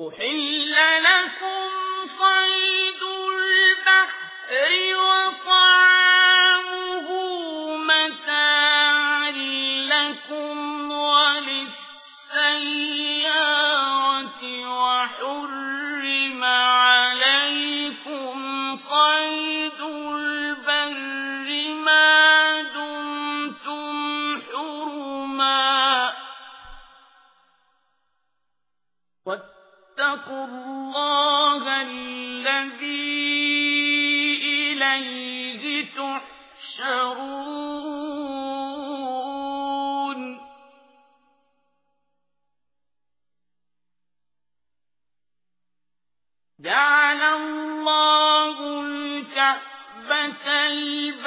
أحل لكم صيد البحر وطعامه واتقوا الله الذي إليه تحشرون. جعل الله الكعبة البيت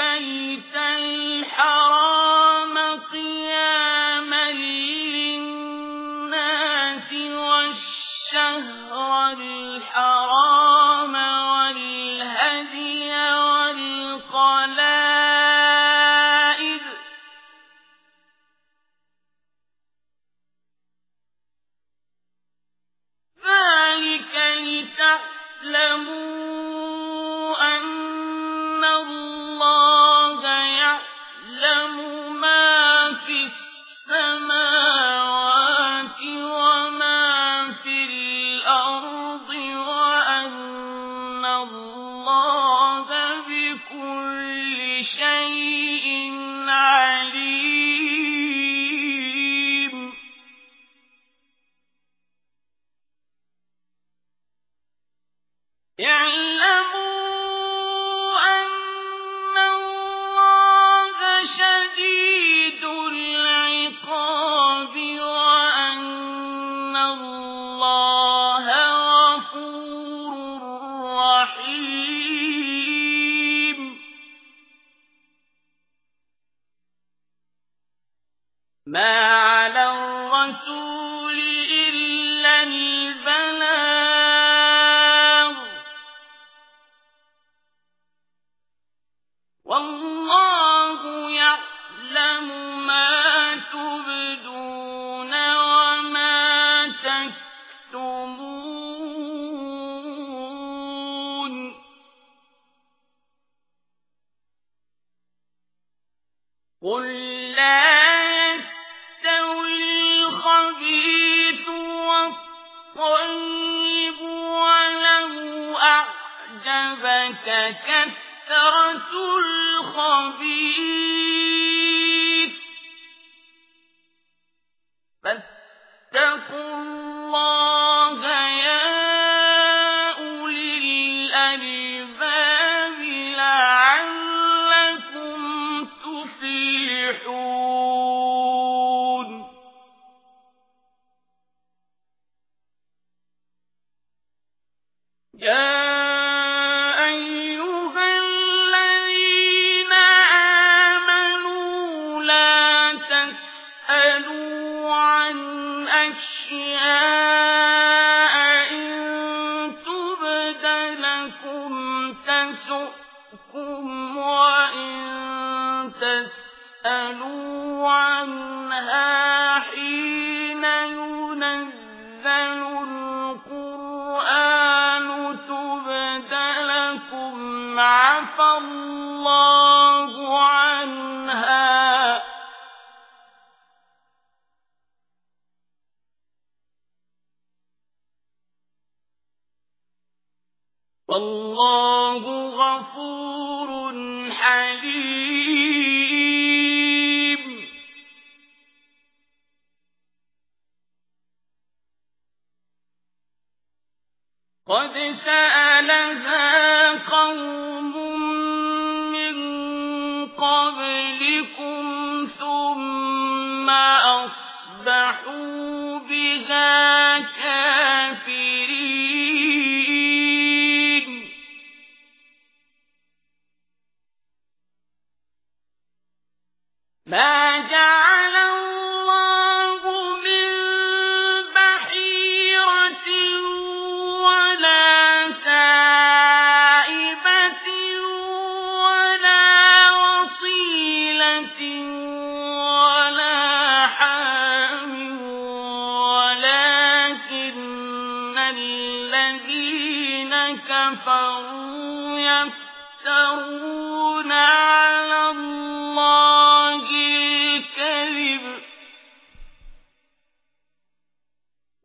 أن الله يعلم ما في السماوات وما في الأرض وأن الله بكل شيء عليم اعلموا أن الله شديد العقاب وأن الله غفور رحيم. ما على الرسول قل لا يستوي الخبيث والطيب ولو أعجبك كثرة الخبيث فاتقوا الله عنها. والله غفور حليم. قد سألها قوم ما جعل الله من بحيرة ولا سائبة ولا وصيلة ولا حام الذين كفروا يفترون